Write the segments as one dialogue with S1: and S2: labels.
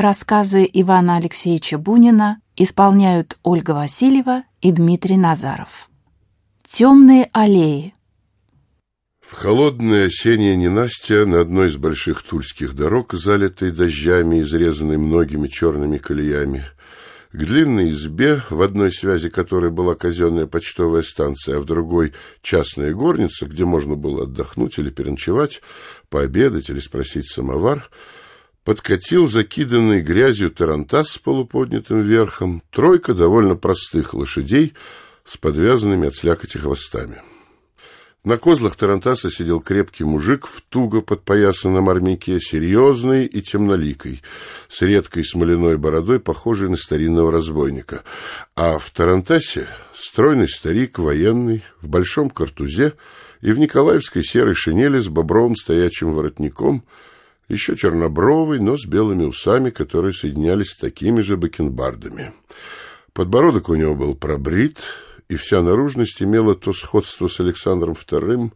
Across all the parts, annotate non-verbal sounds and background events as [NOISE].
S1: рассказы Ивана Алексеевича Бунина исполняют Ольга Васильева и Дмитрий Назаров. Темные аллеи.
S2: В холодное осеннее ненастье на одной из больших тульских дорог, залитой дождями, изрезанной многими черными колеями, к длинной избе, в одной связи которой была казенная почтовая станция, а в другой — частная горница, где можно было отдохнуть или переночевать, пообедать или спросить самовар, подкатил закиданный грязью тарантас с полуподнятым верхом, тройка довольно простых лошадей с подвязанными от слякоти хвостами. На козлах Тарантаса сидел крепкий мужик в туго подпоясанном армяке, серьезный и темноликой, с редкой смоляной бородой, похожей на старинного разбойника. А в Тарантасе стройный старик, военный, в большом картузе и в николаевской серой шинели с бобровым стоячим воротником, еще чернобровый, но с белыми усами, которые соединялись с такими же бакенбардами. Подбородок у него был пробрит, и вся наружность имела то сходство с Александром II,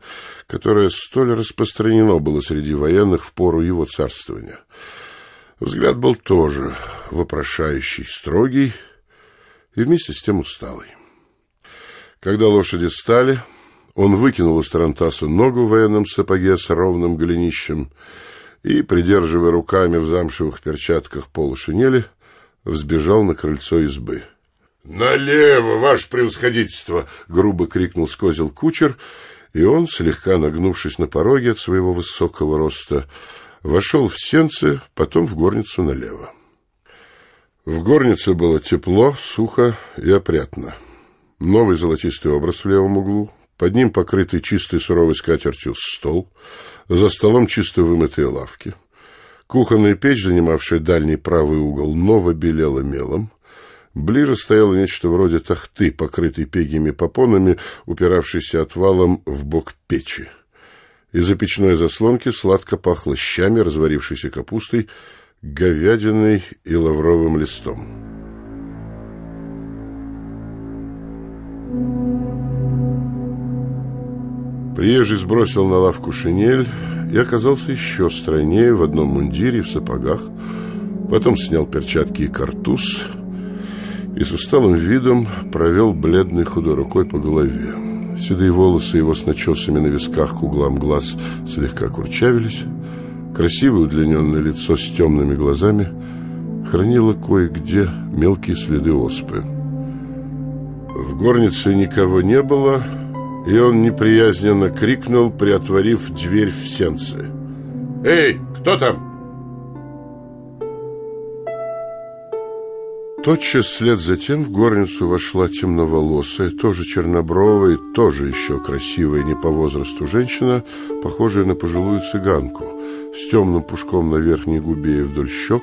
S2: которое столь распространено было среди военных в пору его царствования. Взгляд был тоже вопрошающий, строгий и вместе с тем усталый. Когда лошади стали, он выкинул из тарантаса ногу в военном сапоге с ровным голенищем и, придерживая руками в замшевых перчатках полушинели, взбежал на крыльцо избы. «Налево, ваше превосходительство!» — грубо крикнул с козел кучер, и он, слегка нагнувшись на пороге от своего высокого роста, вошел в сенце, потом в горницу налево. В горнице было тепло, сухо и опрятно. Новый золотистый образ в левом углу, под ним покрытый чистой суровой скатертью стол, за столом чисто вымытые лавки. Кухонная печь, занимавшая дальний правый угол, ново белела мелом. Ближе стояло нечто вроде тахты, покрытой пегими попонами, упиравшейся отвалом в бок печи. Из-за печной заслонки сладко пахло щами, разварившейся капустой, говядиной и лавровым листом. Приезжий сбросил на лавку шинель и оказался еще стройнее в одном мундире в сапогах, потом снял перчатки и картуз — и с усталым видом провел бледной худой рукой по голове. Седые волосы его с начесами на висках к углам глаз слегка курчавились. Красивое удлиненное лицо с темными глазами хранило кое-где мелкие следы оспы. В горнице никого не было, и он неприязненно крикнул, приотворив дверь в сенце. «Эй, кто там?» Тотчас вслед за тем в горницу вошла темноволосая, тоже чернобровая, тоже еще красивая не по возрасту женщина, похожая на пожилую цыганку, с темным пушком на верхней губе и вдоль щек,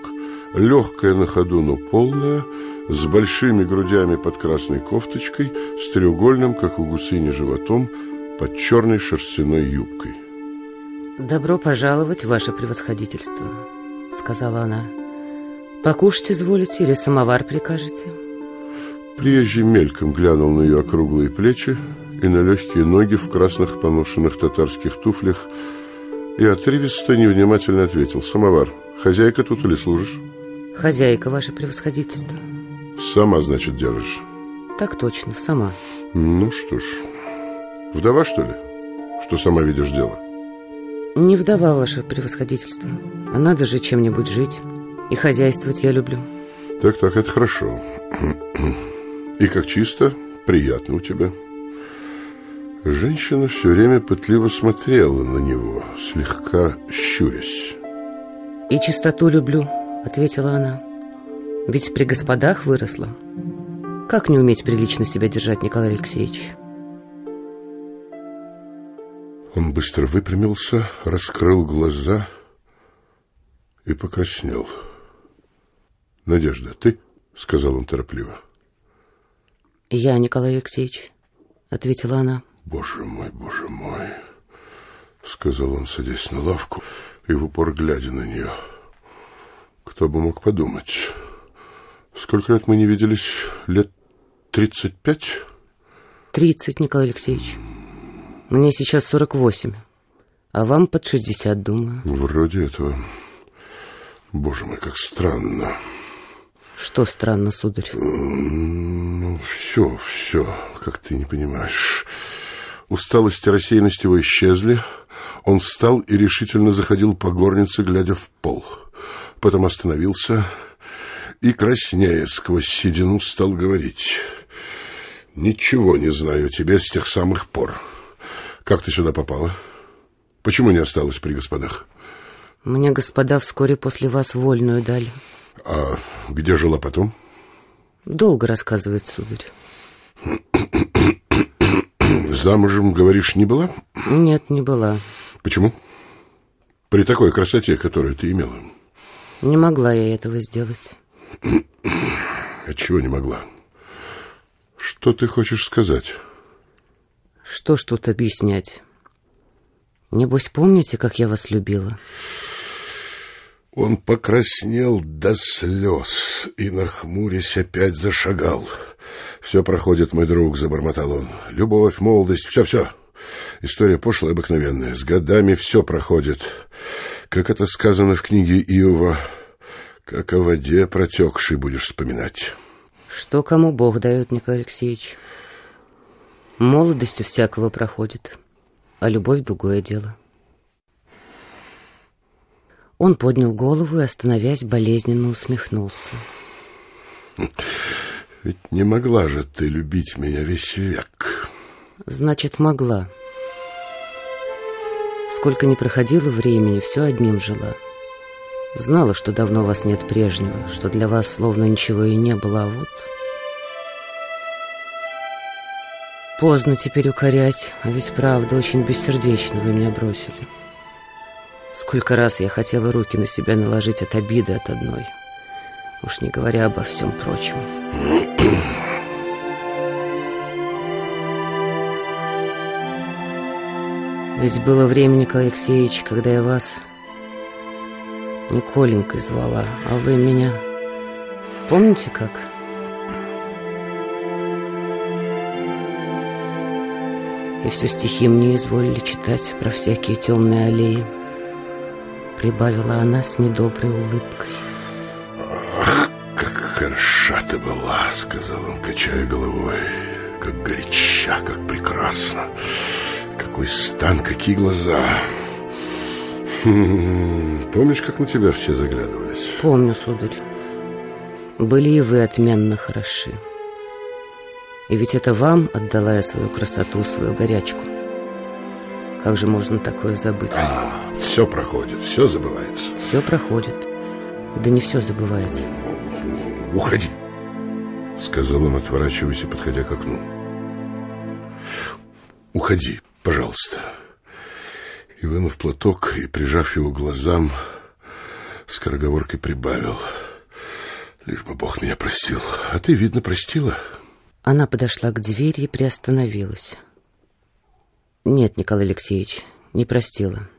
S2: легкая на ходу, но полная, с большими грудями под красной кофточкой, с треугольным, как у гусыни, животом, под черной шерстяной юбкой.
S3: «Добро пожаловать, ваше превосходительство», — сказала она. Покушать изволите или самовар прикажете?
S2: Приезжий мельком глянул на ее округлые плечи и на легкие ноги в красных поношенных татарских туфлях и отрывисто невнимательно ответил. «Самовар, хозяйка тут или служишь?»
S3: «Хозяйка, ваше превосходительство».
S2: «Сама, значит, держишь?»
S3: «Так точно, сама».
S2: «Ну что ж, вдова, что ли? Что сама видишь дело?»
S3: «Не вдова, ваше превосходительство. А надо же чем-нибудь жить». И хозяйствовать я люблю.
S2: Так-так, это хорошо. И как чисто, приятно у тебя. Женщина все время пытливо смотрела на него, слегка щурясь.
S3: «И чистоту люблю», — ответила она. «Ведь при господах выросла. Как не уметь прилично себя держать, Николай Алексеевич?»
S2: Он быстро выпрямился, раскрыл глаза и покраснел. «Надежда, ты?» — сказал он торопливо.
S3: «Я, Николай Алексеевич», — ответила она.
S2: «Боже мой, боже мой», — сказал он, садясь на лавку и в упор глядя на нее. «Кто бы мог подумать? Сколько лет мы не виделись? Лет тридцать пять?»
S3: «Тридцать, Николай Алексеевич. Мне сейчас сорок восемь, а вам под шестьдесят, думаю».
S2: «Вроде этого». Боже мой, как странно.
S3: Что странно, сударь?
S2: Ну, все, все, как ты не понимаешь. Усталость и рассеянность его исчезли. Он встал и решительно заходил по горнице, глядя в пол. Потом остановился и, краснея сквозь седину, стал говорить. «Ничего не знаю тебе с тех самых пор. Как ты сюда попала? Почему не осталась при господах?»
S3: Мне господа вскоре после вас вольную дали.
S2: А где жила потом?
S3: Долго рассказывает сударь.
S2: Замужем, говоришь, не была?
S3: Нет, не была.
S2: Почему? При такой красоте, которую ты имела.
S3: Не могла я этого сделать.
S2: Отчего не могла? Что ты хочешь сказать?
S3: Что ж тут объяснять? Небось, помните, как я вас любила?
S2: Он покраснел до слез и, нахмурясь, опять зашагал. «Все проходит, мой друг», — забормотал он. «Любовь, молодость, все-все. История пошлая, обыкновенная. С годами все проходит. Как это сказано в книге Иова, как о воде протекшей будешь вспоминать».
S3: Что кому Бог дает, Николай Алексеевич? Молодостью всякого проходит, а любовь — другое дело. Он поднял голову и, остановясь, болезненно усмехнулся. [LAUGHS]
S2: Ведь не могла же ты любить меня весь век.
S3: Значит, могла. Сколько ни проходило времени, все одним жила. Знала, что давно вас нет прежнего, что для вас словно ничего и не было, а вот... Поздно теперь укорять, а ведь правда очень бессердечно вы меня бросили. Сколько раз я хотела руки на себя наложить от обиды от одной. Уж не говоря обо всем прочем. Ведь было время, Николай Алексеевич, когда я вас не Коленькой звала, а вы меня... Помните как? И все стихи мне изволили читать про всякие темные аллеи прибавила она с недоброй улыбкой.
S2: «Ах, как хороша ты была!» — сказал он, качая головой. «Как горяча, как прекрасно! Какой стан, какие глаза!» Помнишь, как на тебя все заглядывались?
S3: Помню, сударь. Были и вы отменно хороши. И ведь это вам отдала я свою красоту, свою горячку. Как же можно такое забыть?
S2: А, все проходит, все забывается.
S3: Все проходит. Да не все забывается.
S2: Уходи, сказал он, отворачиваясь и подходя к окну. Уходи, пожалуйста. И, вынув платок и прижав его к глазам, скороговоркой прибавил. Лишь бы Бог меня простил. А ты, видно, простила.
S3: Она подошла к двери и приостановилась. Нет, Николай Алексеевич, не простила.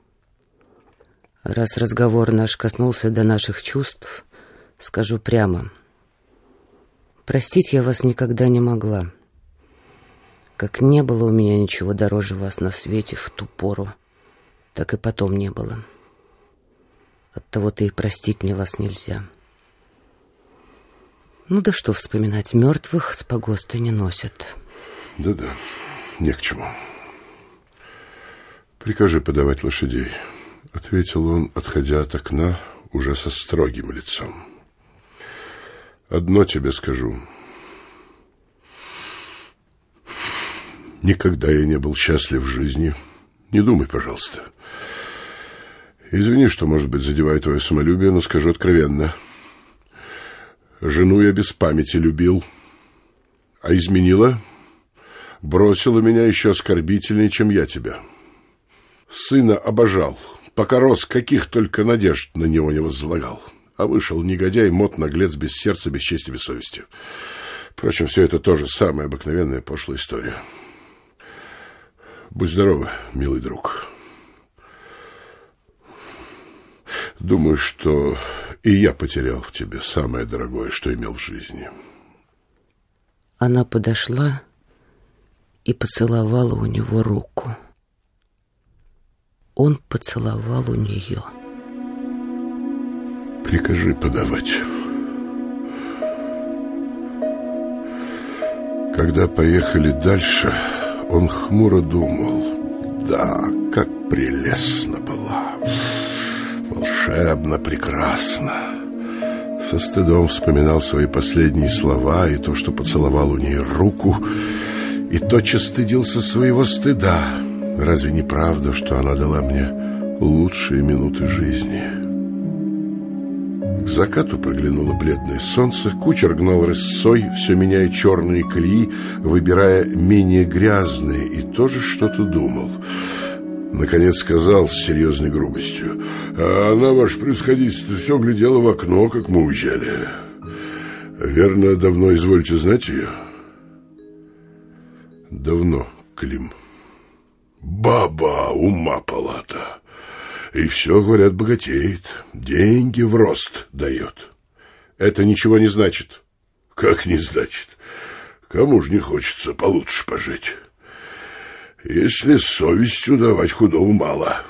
S3: Раз разговор наш коснулся до наших чувств, скажу прямо. Простить я вас никогда не могла. Как не было у меня ничего дороже вас на свете в ту пору, так и потом не было. Оттого-то и простить мне вас нельзя. Ну да что вспоминать, мертвых с погоста не носят.
S2: Да-да, не к чему. «Прикажи подавать лошадей», — ответил он, отходя от окна уже со строгим лицом. «Одно тебе скажу. Никогда я не был счастлив в жизни. Не думай, пожалуйста. Извини, что, может быть, задеваю твое самолюбие, но скажу откровенно. Жену я без памяти любил, а изменила, бросила меня еще оскорбительнее, чем я тебя». Сына обожал, пока рос, каких только надежд на него не возлагал. А вышел негодяй, мот, наглец, без сердца, без чести, без совести. Впрочем, все это тоже самая обыкновенная пошлая история. Будь здорова, милый друг. Думаю, что и я потерял в тебе самое дорогое, что имел в жизни.
S3: Она подошла и поцеловала у него руку он поцеловал у нее.
S2: Прикажи подавать. Когда поехали дальше, он хмуро думал. Да, как прелестно была. Волшебно прекрасно. Со стыдом вспоминал свои последние слова и то, что поцеловал у нее руку, и тотчас стыдился своего стыда. Разве не правда, что она дала мне лучшие минуты жизни?» К закату проглянуло бледное солнце, кучер гнал рысцой, все меняя черные колеи, выбирая менее грязные, и тоже что-то думал. Наконец сказал с серьезной грубостью, «А она, ваше происходительство, все глядела в окно, как мы уезжали. Верно, давно извольте знать ее?» «Давно, Клим». «Баба, ума палата!» И все, говорят, богатеет. Деньги в рост дает.
S4: Это ничего не значит.
S2: Как не значит? Кому же не хочется получше пожить? Если совестью давать худому мало.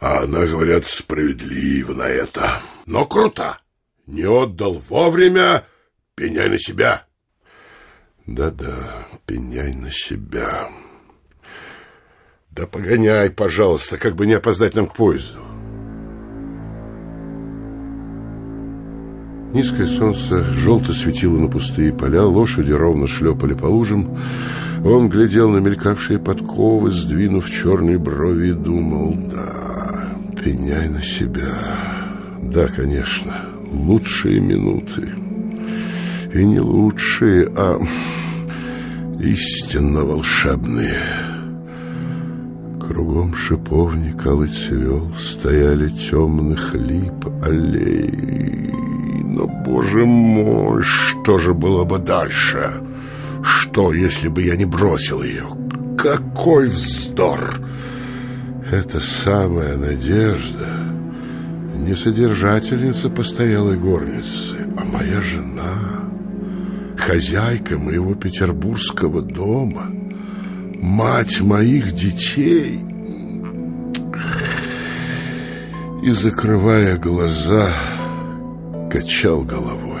S2: А она, говорят, справедлива на это. Но круто. Не отдал вовремя, пеняй на себя. Да-да, пеняй на себя.
S4: Да погоняй, пожалуйста, как бы не опоздать нам к поезду.
S2: Низкое солнце желто светило на пустые поля, лошади ровно шлепали по лужам. Он глядел на мелькавшие подковы, сдвинув черные брови, и думал, да, пеняй на себя. Да, конечно, лучшие минуты. И не лучшие, а истинно волшебные. Кругом шиповник алый цвел, Стояли темных лип аллеи. Но, боже мой, что же было бы дальше? Что, если бы я не бросил ее? Какой вздор! Это самая надежда не содержательница постоялой горницы, а моя жена, хозяйка моего петербургского дома — мать моих детей. И, закрывая глаза, качал головой.